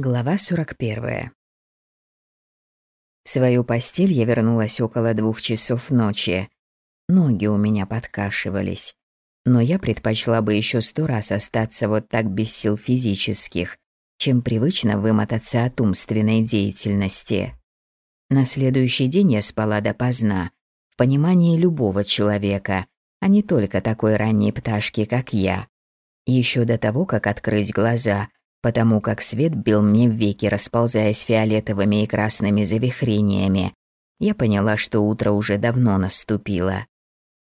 Глава 41. В свою постель я вернулась около двух часов ночи. Ноги у меня подкашивались. Но я предпочла бы еще сто раз остаться вот так без сил физических, чем привычно вымотаться от умственной деятельности. На следующий день я спала допоздна, в понимании любого человека, а не только такой ранней пташки, как я. Еще до того, как открыть глаза – потому как свет бил мне в веки, расползаясь фиолетовыми и красными завихрениями. Я поняла, что утро уже давно наступило.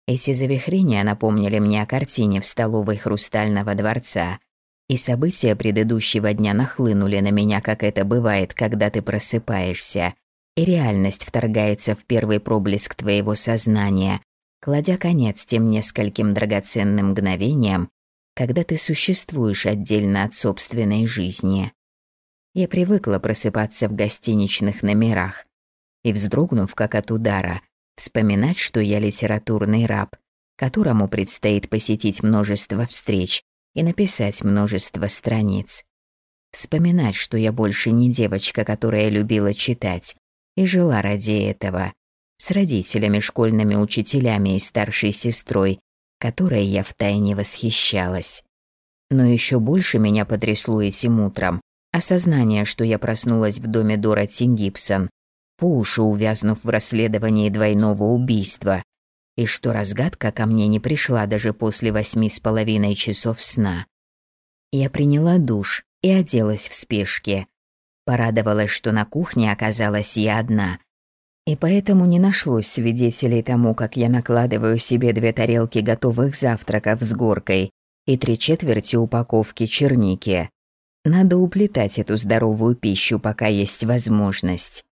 Эти завихрения напомнили мне о картине в столовой Хрустального дворца, и события предыдущего дня нахлынули на меня, как это бывает, когда ты просыпаешься, и реальность вторгается в первый проблеск твоего сознания, кладя конец тем нескольким драгоценным мгновениям, когда ты существуешь отдельно от собственной жизни. Я привыкла просыпаться в гостиничных номерах и, вздрогнув как от удара, вспоминать, что я литературный раб, которому предстоит посетить множество встреч и написать множество страниц. Вспоминать, что я больше не девочка, которая любила читать и жила ради этого, с родителями, школьными учителями и старшей сестрой, которой я втайне восхищалась. Но еще больше меня потрясло этим утром осознание, что я проснулась в доме Дороти Гибсон, по уши увязнув в расследовании двойного убийства, и что разгадка ко мне не пришла даже после восьми с половиной часов сна. Я приняла душ и оделась в спешке. Порадовалась, что на кухне оказалась я одна – и поэтому не нашлось свидетелей тому, как я накладываю себе две тарелки готовых завтраков с горкой и три четверти упаковки черники. Надо уплетать эту здоровую пищу, пока есть возможность.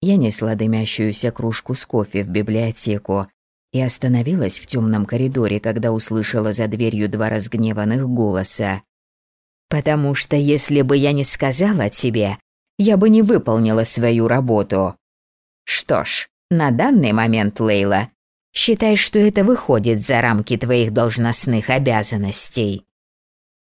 Я несла дымящуюся кружку с кофе в библиотеку и остановилась в темном коридоре, когда услышала за дверью два разгневанных голоса. «Потому что если бы я не сказала тебе, я бы не выполнила свою работу», что ж, на данный момент, Лейла, считай, что это выходит за рамки твоих должностных обязанностей.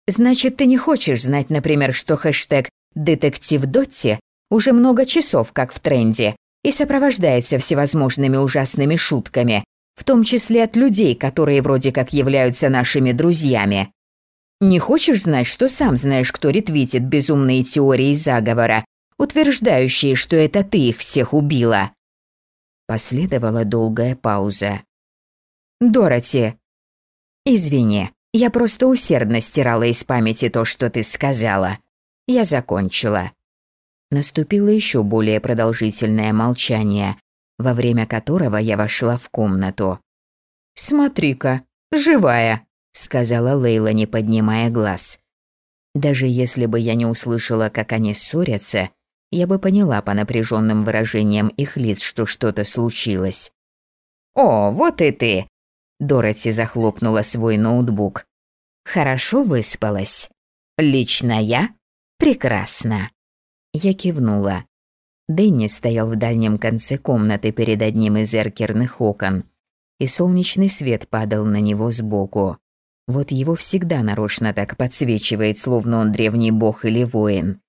Значит, ты не хочешь знать, например, что хэштег «Детектив Дотти» уже много часов как в тренде и сопровождается всевозможными ужасными шутками, в том числе от людей, которые вроде как являются нашими друзьями. Не хочешь знать, что сам знаешь, кто ретвитит безумные теории заговора, утверждающие, что это ты их всех убила?» Последовала долгая пауза. «Дороти!» «Извини, я просто усердно стирала из памяти то, что ты сказала. Я закончила». Наступило еще более продолжительное молчание, во время которого я вошла в комнату. «Смотри-ка, живая!» – сказала Лейла, не поднимая глаз. Даже если бы я не услышала, как они ссорятся, я бы поняла по напряженным выражениям их лиц, что что-то случилось. «О, вот и ты!» Дороти захлопнула свой ноутбук. «Хорошо выспалась. Лично я? Прекрасно!» Я кивнула. Дэнни стоял в дальнем конце комнаты перед одним из эркерных окон, и солнечный свет падал на него сбоку. Вот его всегда нарочно так подсвечивает, словно он древний бог или воин.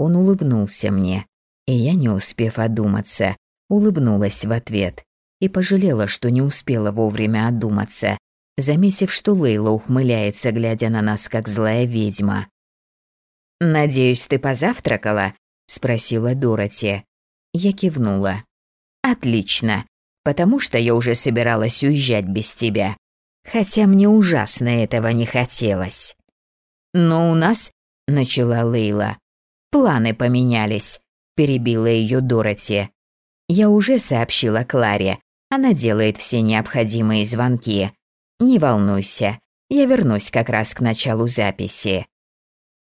Он улыбнулся мне, и я, не успев одуматься, улыбнулась в ответ и пожалела, что не успела вовремя одуматься, заметив, что Лейла ухмыляется, глядя на нас, как злая ведьма. «Надеюсь, ты позавтракала?» – спросила Дороти. Я кивнула. «Отлично, потому что я уже собиралась уезжать без тебя. Хотя мне ужасно этого не хотелось». «Но у нас...» – начала Лейла. Планы поменялись», – перебила ее Дороти. «Я уже сообщила Кларе. Она делает все необходимые звонки. Не волнуйся, я вернусь как раз к началу записи».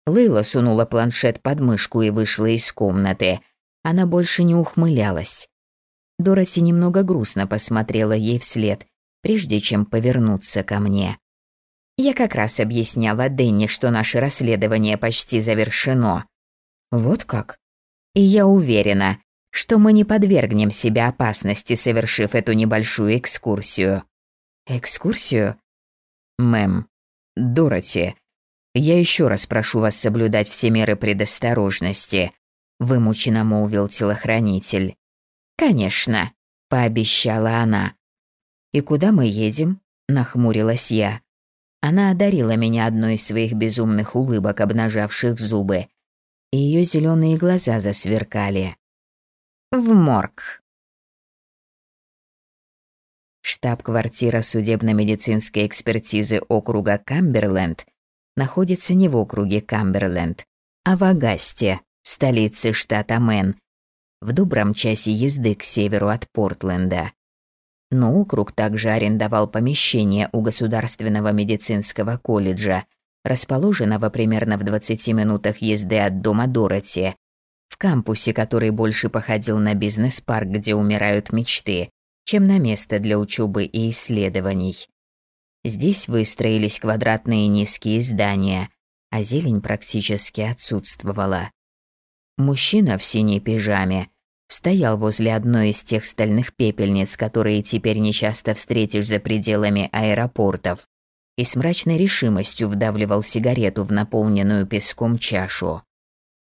Лейла сунула планшет под мышку и вышла из комнаты. Она больше не ухмылялась. Дороти немного грустно посмотрела ей вслед, прежде чем повернуться ко мне. Я как раз объясняла Дэнни, что наше расследование почти завершено. Вот как? И я уверена, что мы не подвергнем себя опасности, совершив эту небольшую экскурсию. Экскурсию? Мэм, Дороти, Я еще раз прошу вас соблюдать все меры предосторожности, вымученно молвил телохранитель. Конечно, пообещала она. И куда мы едем? нахмурилась я. Она одарила меня одной из своих безумных улыбок, обнажавших зубы, и ее зеленые глаза засверкали. В морг. Штаб-квартира судебно-медицинской экспертизы округа Камберленд находится не в округе Камберленд, а в Огасте, столице штата Мэн, в добром часе езды к северу от Портленда. Но округ также арендовал помещение у Государственного медицинского колледжа, расположенного примерно в 20 минутах езды от дома Дороти, в кампусе, который больше походил на бизнес-парк, где умирают мечты, чем на место для учебы и исследований. Здесь выстроились квадратные низкие здания, а зелень практически отсутствовала. Мужчина в синей пижаме стоял возле одной из тех стальных пепельниц, которые теперь нечасто встретишь за пределами аэропортов, и с мрачной решимостью вдавливал сигарету в наполненную песком чашу.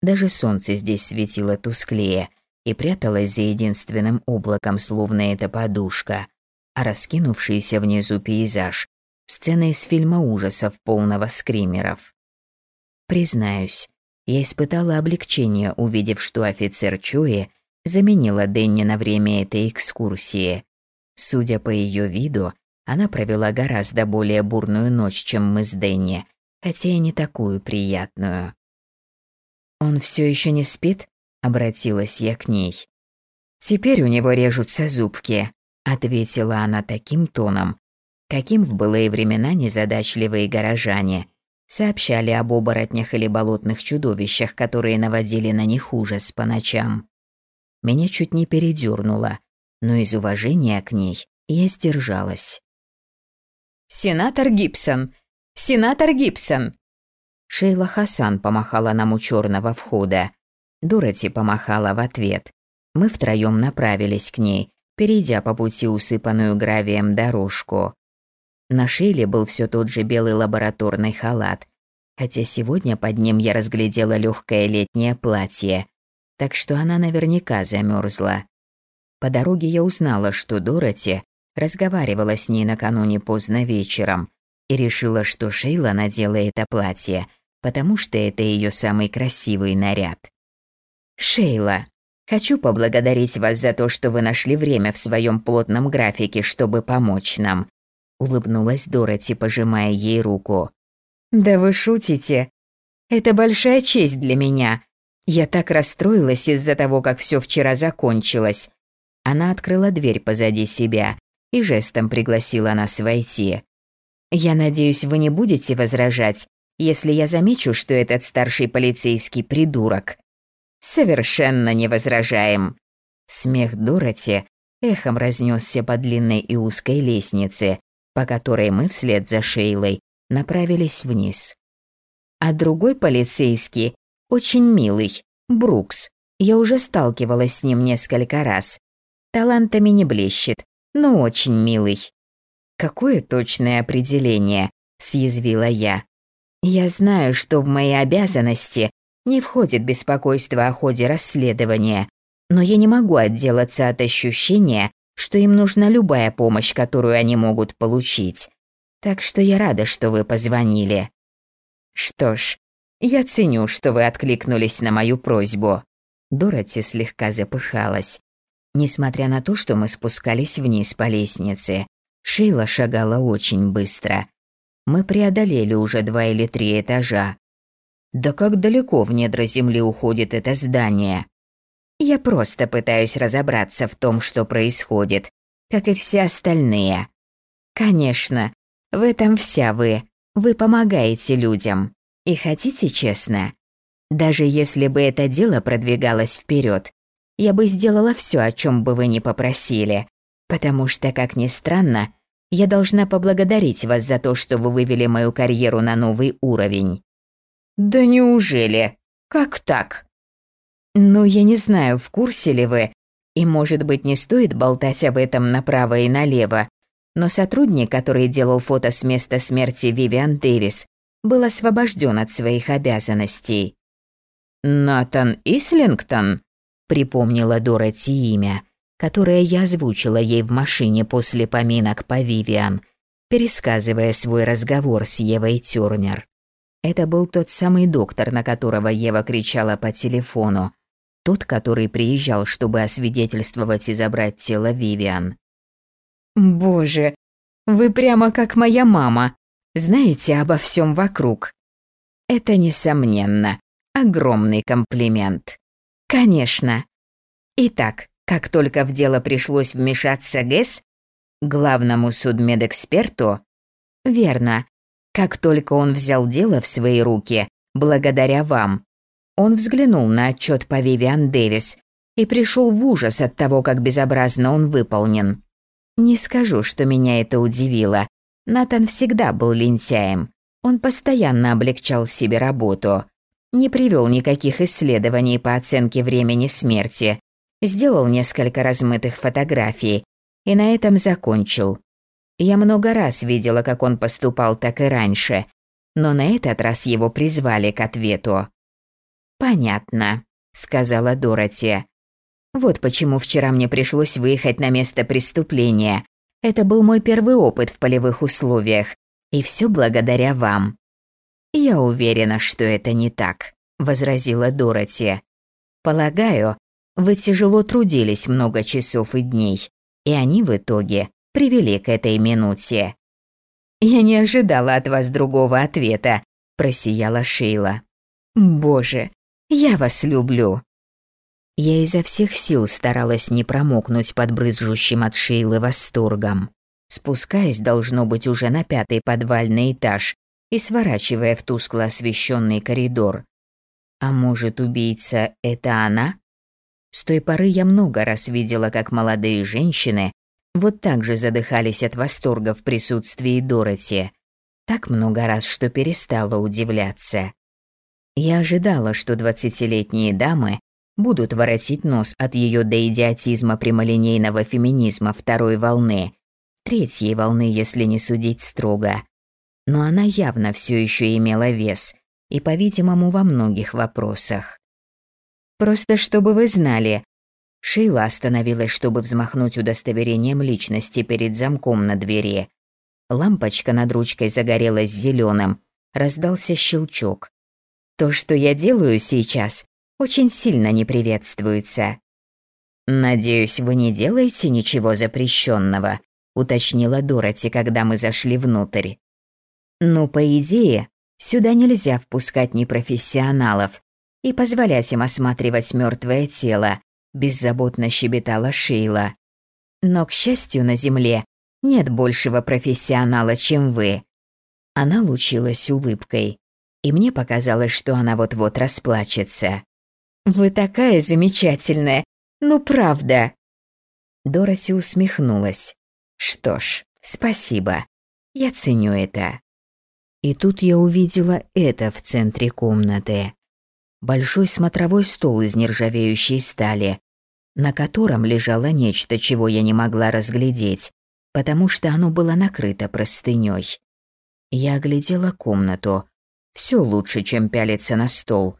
Даже солнце здесь светило тусклее и пряталось за единственным облаком, словно это подушка, а раскинувшийся внизу пейзаж – сцена из фильма ужасов, полного скримеров. Признаюсь, я испытала облегчение, увидев, что офицер Чуи – заменила Денни на время этой экскурсии. Судя по ее виду, она провела гораздо более бурную ночь, чем мы с Денни, хотя и не такую приятную. «Он все еще не спит?» – обратилась я к ней. «Теперь у него режутся зубки», – ответила она таким тоном, каким в былые времена незадачливые горожане сообщали об оборотнях или болотных чудовищах, которые наводили на них ужас по ночам. Меня чуть не передёрнуло, но из уважения к ней я сдержалась. «Сенатор Гибсон! Сенатор Гибсон!» Шейла Хасан помахала нам у черного входа. Дороти помахала в ответ. Мы втроем направились к ней, перейдя по пути усыпанную гравием дорожку. На Шейле был все тот же белый лабораторный халат, хотя сегодня под ним я разглядела легкое летнее платье, так что она наверняка замерзла. По дороге я узнала, что Дороти разговаривала с ней накануне поздно вечером и решила, что Шейла надела это платье, потому что это ее самый красивый наряд. «Шейла, хочу поблагодарить вас за то, что вы нашли время в своем плотном графике, чтобы помочь нам», улыбнулась Дороти, пожимая ей руку. «Да вы шутите. Это большая честь для меня», я так расстроилась из-за того, как все вчера закончилось. Она открыла дверь позади себя и жестом пригласила нас войти. Я надеюсь, вы не будете возражать, если я замечу, что этот старший полицейский придурок. Совершенно не возражаем. Смех Дороти эхом разнесся по длинной и узкой лестнице, по которой мы вслед за Шейлой направились вниз. А другой полицейский очень милый. Брукс. Я уже сталкивалась с ним несколько раз. Талантами не блещет, но очень милый. Какое точное определение, съязвила я. Я знаю, что в мои обязанности не входит беспокойство о ходе расследования, но я не могу отделаться от ощущения, что им нужна любая помощь, которую они могут получить. Так что я рада, что вы позвонили. Что ж, я ценю, что вы откликнулись на мою просьбу». Дороти слегка запыхалась. Несмотря на то, что мы спускались вниз по лестнице, Шейла шагала очень быстро. Мы преодолели уже два или три этажа. Да как далеко в недра земли уходит это здание? Я просто пытаюсь разобраться в том, что происходит, как и все остальные. Конечно, в этом вся вы. Вы помогаете людям. И хотите честно? Даже если бы это дело продвигалось вперед, я бы сделала все, о чем бы вы ни попросили, потому что, как ни странно, я должна поблагодарить вас за то, что вы вывели мою карьеру на новый уровень. Да неужели? Как так? Ну, я не знаю, в курсе ли вы, и, может быть, не стоит болтать об этом направо и налево, но сотрудник, который делал фото с места смерти Вивиан Дэвис, был освобожден от своих обязанностей. «Натан Ислингтон», — припомнила Дороти имя, которое я озвучила ей в машине после поминок по Вивиан, пересказывая свой разговор с Евой Тюрнер. Это был тот самый доктор, на которого Ева кричала по телефону, тот, который приезжал, чтобы освидетельствовать и забрать тело Вивиан. «Боже, вы прямо как моя мама. Знаете обо всем вокруг». Это, несомненно, огромный комплимент. Конечно. Итак, как только в дело пришлось вмешаться ГЭС, главному судмедэксперту, верно, как только он взял дело в свои руки, благодаря вам, он взглянул на отчет по Вивиан Дэвис и пришел в ужас от того, как безобразно он выполнен. Не скажу, что меня это удивило. Натан всегда был лентяем. Он постоянно облегчал себе работу. Не привел никаких исследований по оценке времени смерти. Сделал несколько размытых фотографий. И на этом закончил. Я много раз видела, как он поступал так и раньше. Но на этот раз его призвали к ответу. «Понятно», — сказала Дороти. «Вот почему вчера мне пришлось выехать на место преступления. Это был мой первый опыт в полевых условиях. И все благодаря вам». «Я уверена, что это не так», — возразила Дороти. «Полагаю, вы тяжело трудились много часов и дней, и они в итоге привели к этой минуте». «Я не ожидала от вас другого ответа», – просияла Шейла. «Боже, я вас люблю». Я изо всех сил старалась не промокнуть под брызжущим от Шейлы восторгом. Спускаясь, должно быть, уже на пятый подвальный этаж и сворачивая в тускло освещенный коридор. А может, убийца – это она? С той поры я много раз видела, как молодые женщины вот так же задыхались от восторга в присутствии Дороти. Так много раз, что перестала удивляться. Я ожидала, что двадцатилетние дамы будут воротить нос от ее до идиотизма прямолинейного феминизма второй волны, третьей волны, если не судить строго. Но она явно все еще имела вес, и, по-видимому, во многих вопросах. Просто чтобы вы знали, Шейла остановилась, чтобы взмахнуть удостоверением личности перед замком на двери. Лампочка над ручкой загорелась зеленым, раздался щелчок. То, что я делаю сейчас, очень сильно не приветствуется. Надеюсь, вы не делаете ничего запрещенного, уточнила Дороти, когда мы зашли внутрь. Ну, по идее, сюда нельзя впускать непрофессионалов и позволять им осматривать мертвое тело, беззаботно щебетала Шейла. Но, к счастью, на земле нет большего профессионала, чем вы. Она лучилась улыбкой и мне показалось, что она вот-вот расплачется. «Вы такая замечательная! Ну, правда!» Дороси усмехнулась. «Что ж, спасибо. Я ценю это». И тут я увидела это в центре комнаты. Большой смотровой стол из нержавеющей стали, на котором лежало нечто, чего я не могла разглядеть, потому что оно было накрыто простыней. Я оглядела комнату, все лучше, чем пялиться на стол.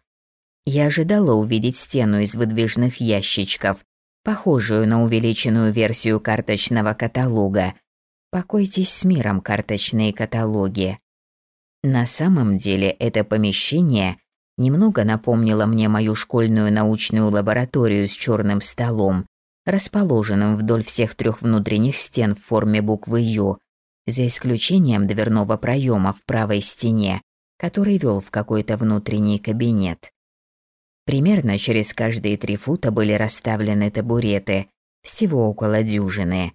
Я ожидала увидеть стену из выдвижных ящичков, похожую на увеличенную версию карточного каталога. Покойтесь с миром, карточные каталоги. На самом деле это помещение немного напомнило мне мою школьную научную лабораторию с черным столом, расположенным вдоль всех трех внутренних стен в форме буквы «Ю», за исключением дверного проема в правой стене, который вел в какой-то внутренний кабинет. Примерно через каждые три фута были расставлены табуреты, всего около дюжины.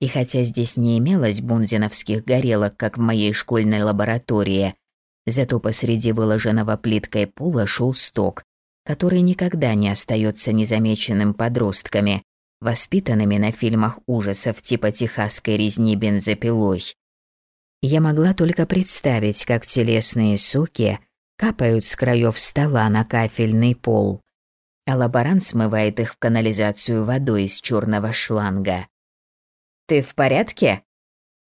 И хотя здесь не имелось бунзиновских горелок, как в моей школьной лаборатории, зато посреди выложенного плиткой пола шел сток, который никогда не остается незамеченным подростками, воспитанными на фильмах ужасов типа техасской резни бензопилой. Я могла только представить, как телесные соки капают с краев стола на кафельный пол, а лаборант смывает их в канализацию водой из черного шланга. «Ты в порядке?»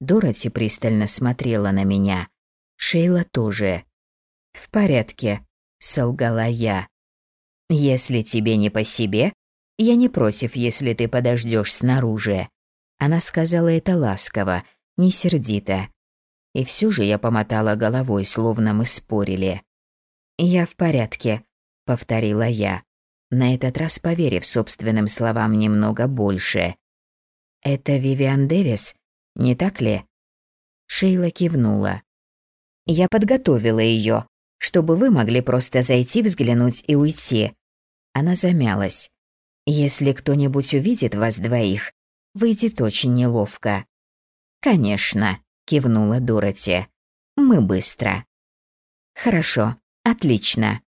Дороти пристально смотрела на меня. Шейла тоже. «В порядке», — солгала я. «Если тебе не по себе, я не против, если ты подождешь снаружи». Она сказала это ласково, не сердито. И все же я помотала головой, словно мы спорили. «Я в порядке», — повторила я, на этот раз поверив собственным словам немного больше. «Это Вивиан Дэвис, не так ли?» Шейла кивнула. «Я подготовила ее, чтобы вы могли просто зайти, взглянуть и уйти». Она замялась. «Если кто-нибудь увидит вас двоих, выйдет очень неловко». «Конечно», — кивнула Дороти. «Мы быстро». «Хорошо, отлично».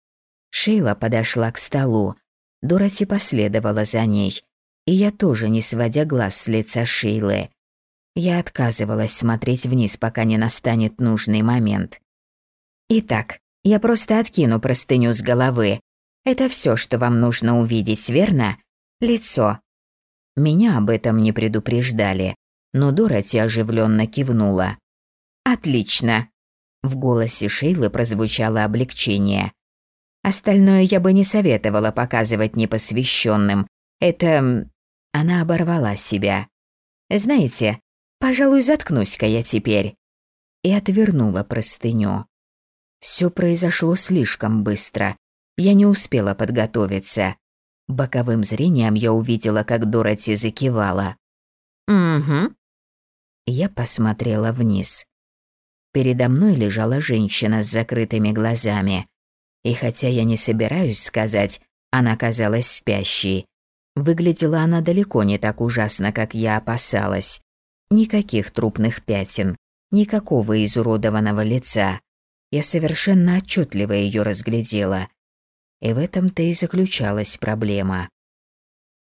Шейла подошла к столу. Дороти последовала за ней, и я тоже, не сводя глаз с лица Шейлы. Я отказывалась смотреть вниз, пока не настанет нужный момент. «Итак, я просто откину простыню с головы. Это все, что вам нужно увидеть, верно? Лицо». Меня об этом не предупреждали, но Дороти оживленно кивнула. «Отлично!» В голосе Шейлы прозвучало облегчение. «Остальное я бы не советовала показывать непосвященным. Это...» Она оборвала себя. «Знаете, пожалуй, заткнусь-ка я теперь». И отвернула простыню. Все произошло слишком быстро. Я не успела подготовиться. Боковым зрением я увидела, как Дороти закивала. «Угу». Я посмотрела вниз. Передо мной лежала женщина с закрытыми глазами. И хотя я не собираюсь сказать, она казалась спящей, выглядела она далеко не так ужасно, как я опасалась. Никаких трупных пятен, никакого изуродованного лица. Я совершенно отчетливо ее разглядела. И в этом-то и заключалась проблема.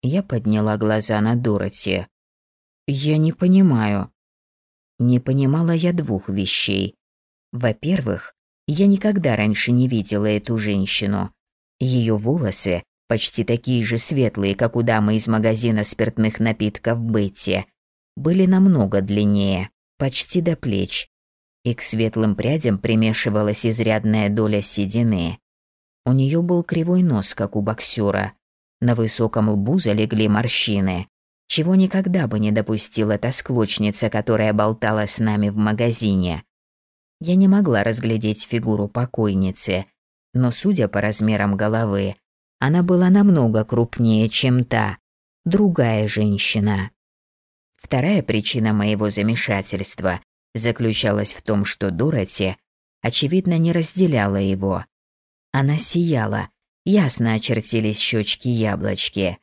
Я подняла глаза на Дороти. «Я не понимаю». Не понимала я двух вещей. Во-первых, я никогда раньше не видела эту женщину. Ее волосы, почти такие же светлые, как у дамы из магазина спиртных напитков Бетти, были намного длиннее, почти до плеч, и к светлым прядям примешивалась изрядная доля седины. У нее был кривой нос, как у боксера. На высоком лбу залегли морщины, чего никогда бы не допустила та склочница, которая болтала с нами в магазине. Я не могла разглядеть фигуру покойницы, но, судя по размерам головы, она была намного крупнее, чем та, другая женщина. Вторая причина моего замешательства заключалась в том, что Дороти, очевидно, не разделяла его. Она сияла, ясно очертились щечки-яблочки.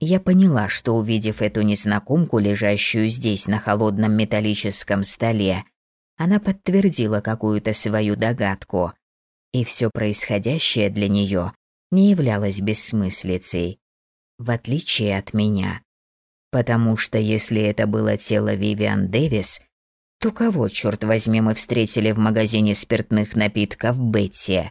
Я поняла, что, увидев эту незнакомку, лежащую здесь на холодном металлическом столе, она подтвердила какую-то свою догадку. И все происходящее для нее не являлось бессмыслицей, в отличие от меня. Потому что если это было тело Вивиан Дэвис, то кого, черт возьми, мы встретили в магазине спиртных напитков Бетти?